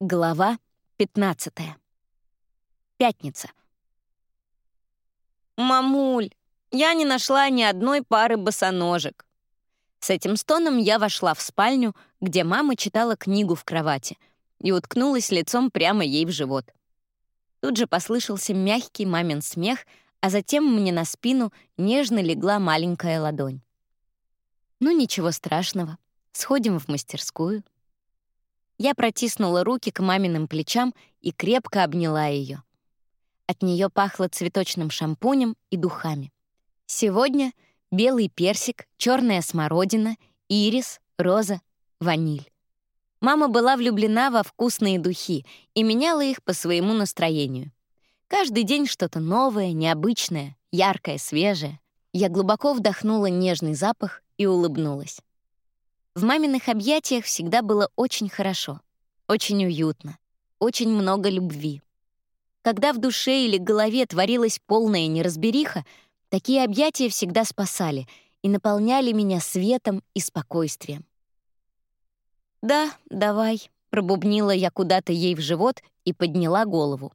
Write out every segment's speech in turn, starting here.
Глава 15. Пятница. «Мамуль, я не нашла ни одной пары босоножек». С этим стоном я вошла в спальню, где мама читала книгу в кровати и уткнулась лицом прямо ей в живот. Тут же послышался мягкий мамин смех, а затем мне на спину нежно легла маленькая ладонь. «Ну, ничего страшного. Сходим в мастерскую». Я протиснула руки к маминым плечам и крепко обняла ее. От нее пахло цветочным шампунем и духами. Сегодня белый персик, черная смородина, ирис, роза, ваниль. Мама была влюблена во вкусные духи и меняла их по своему настроению. Каждый день что-то новое, необычное, яркое, свежее. Я глубоко вдохнула нежный запах и улыбнулась. В маминых объятиях всегда было очень хорошо, очень уютно, очень много любви. Когда в душе или голове творилась полная неразбериха, такие объятия всегда спасали и наполняли меня светом и спокойствием. «Да, давай», — пробубнила я куда-то ей в живот и подняла голову.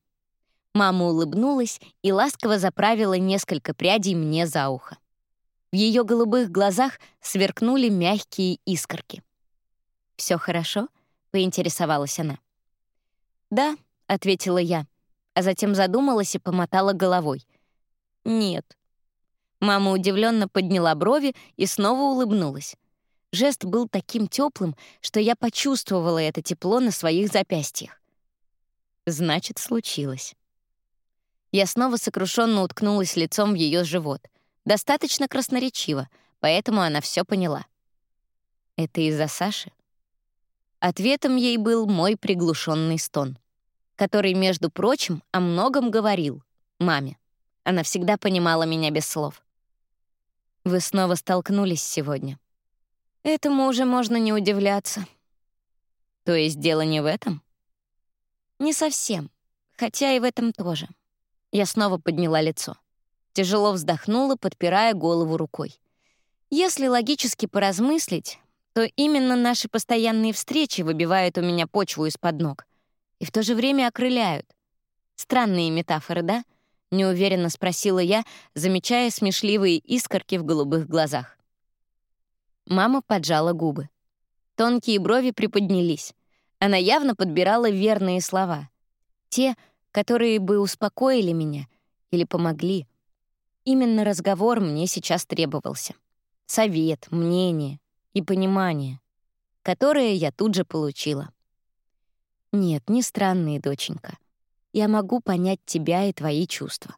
Мама улыбнулась и ласково заправила несколько прядей мне за ухо. В ее голубых глазах сверкнули мягкие искорки. Все хорошо?» — поинтересовалась она. «Да», — ответила я, а затем задумалась и помотала головой. «Нет». Мама удивленно подняла брови и снова улыбнулась. Жест был таким теплым, что я почувствовала это тепло на своих запястьях. Значит, случилось. Я снова сокрушенно уткнулась лицом в ее живот — Достаточно красноречиво, поэтому она все поняла. Это из-за Саши? Ответом ей был мой приглушенный стон, который, между прочим, о многом говорил маме. Она всегда понимала меня без слов. Вы снова столкнулись сегодня. Этому уже можно не удивляться. То есть дело не в этом? Не совсем, хотя и в этом тоже. Я снова подняла лицо. Тяжело вздохнула, подпирая голову рукой. Если логически поразмыслить, то именно наши постоянные встречи выбивают у меня почву из-под ног и в то же время окрыляют. Странные метафоры, да? Неуверенно спросила я, замечая смешливые искорки в голубых глазах. Мама поджала губы. Тонкие брови приподнялись. Она явно подбирала верные слова. Те, которые бы успокоили меня или помогли. Именно разговор мне сейчас требовался. Совет, мнение и понимание, которое я тут же получила. Нет, не странные, доченька. Я могу понять тебя и твои чувства.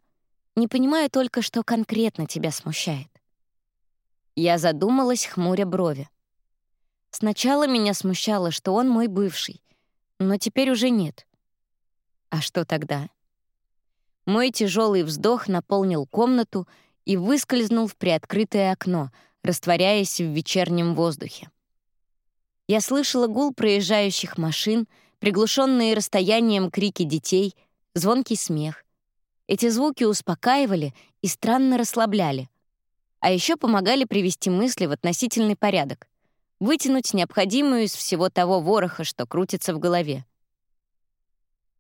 Не понимаю только, что конкретно тебя смущает. Я задумалась, хмуря брови. Сначала меня смущало, что он мой бывший, но теперь уже нет. А что тогда? Мой тяжелый вздох наполнил комнату и выскользнул в приоткрытое окно, растворяясь в вечернем воздухе. Я слышала гул проезжающих машин, приглушенные расстоянием крики детей, звонкий смех. Эти звуки успокаивали и странно расслабляли. А еще помогали привести мысли в относительный порядок, вытянуть необходимую из всего того вороха, что крутится в голове.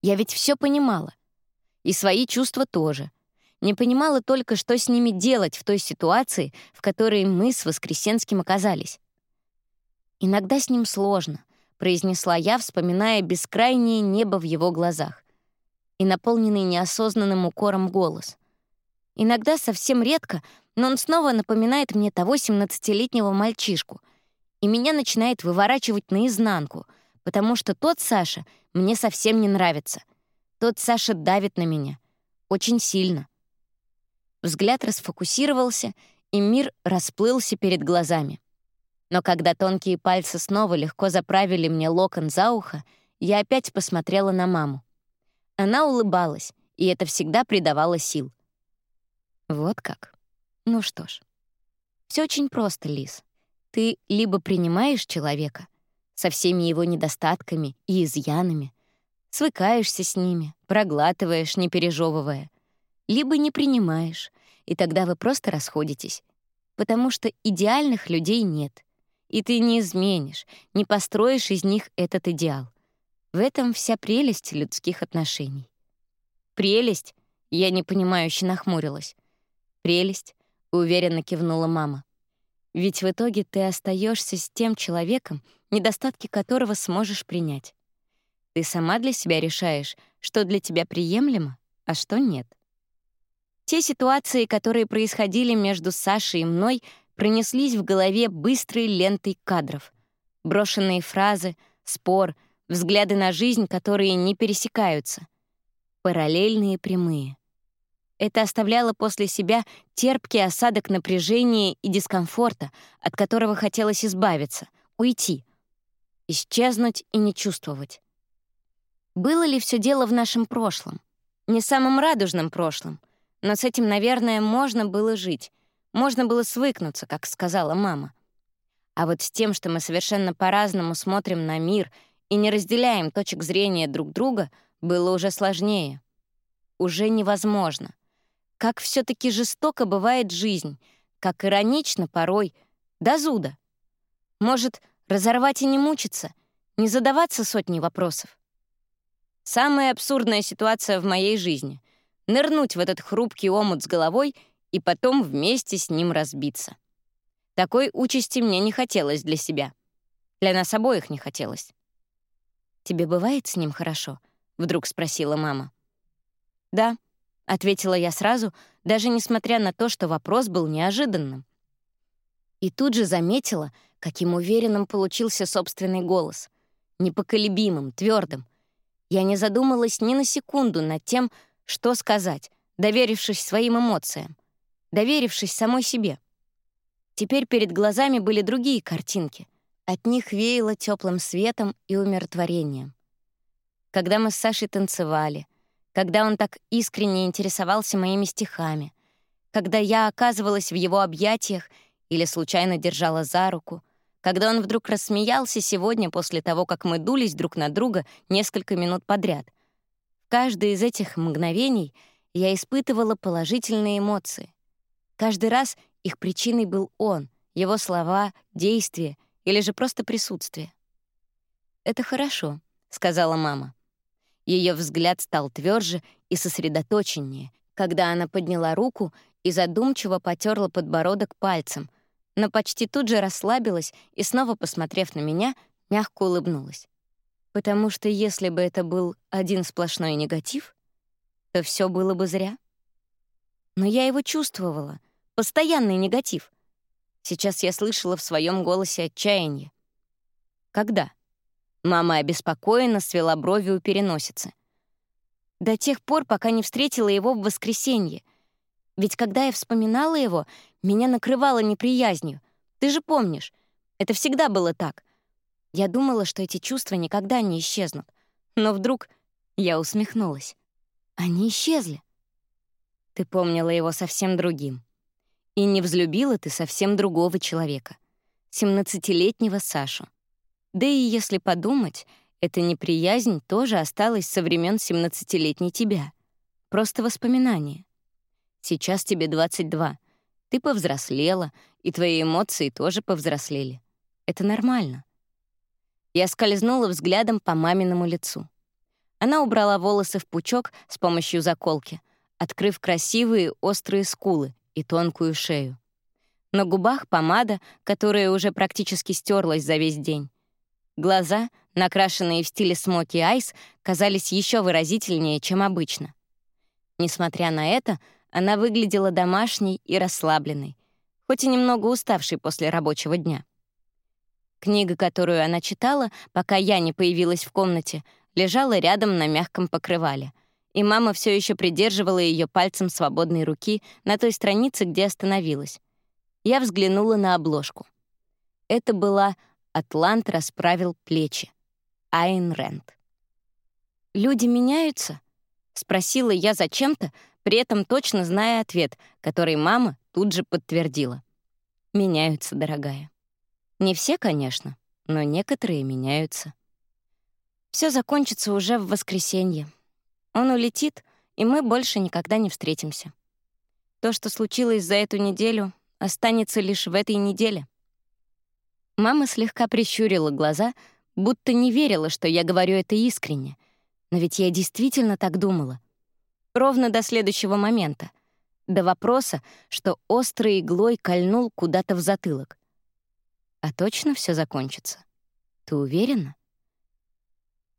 Я ведь все понимала — и свои чувства тоже. Не понимала только, что с ними делать в той ситуации, в которой мы с Воскресенским оказались. «Иногда с ним сложно», — произнесла я, вспоминая бескрайнее небо в его глазах и наполненный неосознанным укором голос. Иногда совсем редко, но он снова напоминает мне того 17-летнего мальчишку, и меня начинает выворачивать наизнанку, потому что тот Саша мне совсем не нравится — тот Саша давит на меня. Очень сильно. Взгляд расфокусировался, и мир расплылся перед глазами. Но когда тонкие пальцы снова легко заправили мне локон за ухо, я опять посмотрела на маму. Она улыбалась, и это всегда придавало сил. Вот как. Ну что ж. Все очень просто, Лиз. Ты либо принимаешь человека со всеми его недостатками и изъянами, свыкаешься с ними, проглатываешь, не пережевывая, либо не принимаешь, и тогда вы просто расходитесь, потому что идеальных людей нет, и ты не изменишь, не построишь из них этот идеал. В этом вся прелесть людских отношений. Прелесть? Я непонимающе нахмурилась. Прелесть, уверенно кивнула мама. Ведь в итоге ты остаешься с тем человеком, недостатки которого сможешь принять. Ты сама для себя решаешь, что для тебя приемлемо, а что нет. Те ситуации, которые происходили между Сашей и мной, пронеслись в голове быстрой лентой кадров. Брошенные фразы, спор, взгляды на жизнь, которые не пересекаются. Параллельные прямые. Это оставляло после себя терпкий осадок напряжения и дискомфорта, от которого хотелось избавиться, уйти, исчезнуть и не чувствовать. Было ли все дело в нашем прошлом? Не самом радужном прошлом, но с этим, наверное, можно было жить. Можно было свыкнуться, как сказала мама. А вот с тем, что мы совершенно по-разному смотрим на мир и не разделяем точек зрения друг друга, было уже сложнее. Уже невозможно. Как все таки жестоко бывает жизнь, как иронично порой, до зуда. Может, разорвать и не мучиться, не задаваться сотней вопросов. Самая абсурдная ситуация в моей жизни — нырнуть в этот хрупкий омут с головой и потом вместе с ним разбиться. Такой участи мне не хотелось для себя. Для нас обоих не хотелось. «Тебе бывает с ним хорошо?» — вдруг спросила мама. «Да», — ответила я сразу, даже несмотря на то, что вопрос был неожиданным. И тут же заметила, каким уверенным получился собственный голос. Непоколебимым, твердым, я не задумалась ни на секунду над тем, что сказать, доверившись своим эмоциям, доверившись самой себе. Теперь перед глазами были другие картинки. От них веяло теплым светом и умиротворением. Когда мы с Сашей танцевали, когда он так искренне интересовался моими стихами, когда я оказывалась в его объятиях или случайно держала за руку — когда он вдруг рассмеялся сегодня после того, как мы дулись друг на друга несколько минут подряд. В каждое из этих мгновений я испытывала положительные эмоции. Каждый раз их причиной был он, его слова, действия или же просто присутствие. «Это хорошо», — сказала мама. Ее взгляд стал тверже и сосредоточеннее, когда она подняла руку и задумчиво потерла подбородок пальцем, но почти тут же расслабилась и, снова посмотрев на меня, мягко улыбнулась. Потому что если бы это был один сплошной негатив, то все было бы зря. Но я его чувствовала, постоянный негатив. Сейчас я слышала в своем голосе отчаяние. Когда? Мама обеспокоенно свела брови у переносицы. До тех пор, пока не встретила его в воскресенье — ведь когда я вспоминала его, меня накрывало неприязнью. Ты же помнишь, это всегда было так. Я думала, что эти чувства никогда не исчезнут. Но вдруг я усмехнулась. Они исчезли. Ты помнила его совсем другим. И не взлюбила ты совсем другого человека. Семнадцатилетнего Сашу. Да и если подумать, эта неприязнь тоже осталась со времен семнадцатилетней тебя. Просто воспоминание. Сейчас тебе 22. Ты повзрослела, и твои эмоции тоже повзрослели. Это нормально. Я скользнула взглядом по маминому лицу. Она убрала волосы в пучок с помощью заколки, открыв красивые острые скулы и тонкую шею. На губах помада, которая уже практически стерлась за весь день. Глаза, накрашенные в стиле смоки айс, казались еще выразительнее, чем обычно. Несмотря на это, она выглядела домашней и расслабленной, хоть и немного уставшей после рабочего дня. Книга, которую она читала, пока я не появилась в комнате, лежала рядом на мягком покрывале, и мама все еще придерживала ее пальцем свободной руки на той странице, где остановилась. Я взглянула на обложку. Это была «Атлант расправил плечи». Айн Рэнд. «Люди меняются?» — спросила я зачем-то, при этом точно зная ответ, который мама тут же подтвердила. «Меняются, дорогая». Не все, конечно, но некоторые меняются. Все закончится уже в воскресенье. Он улетит, и мы больше никогда не встретимся. То, что случилось за эту неделю, останется лишь в этой неделе. Мама слегка прищурила глаза, будто не верила, что я говорю это искренне. Но ведь я действительно так думала. Ровно до следующего момента. До вопроса, что острой иглой кольнул куда-то в затылок. А точно все закончится? Ты уверена?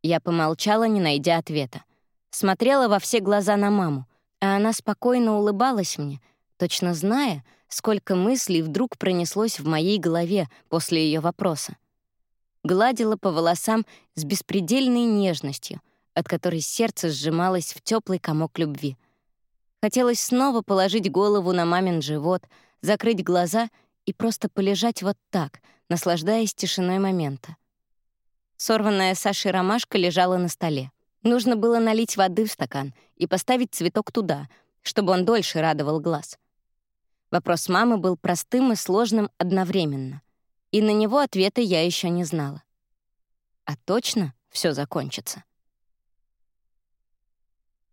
Я помолчала, не найдя ответа. Смотрела во все глаза на маму, а она спокойно улыбалась мне, точно зная, сколько мыслей вдруг пронеслось в моей голове после ее вопроса. Гладила по волосам с беспредельной нежностью, от которой сердце сжималось в теплый комок любви. Хотелось снова положить голову на мамин живот, закрыть глаза и просто полежать вот так, наслаждаясь тишиной момента. Сорванная Сашей ромашка лежала на столе. Нужно было налить воды в стакан и поставить цветок туда, чтобы он дольше радовал глаз. Вопрос мамы был простым и сложным одновременно, и на него ответа я еще не знала. А точно все закончится?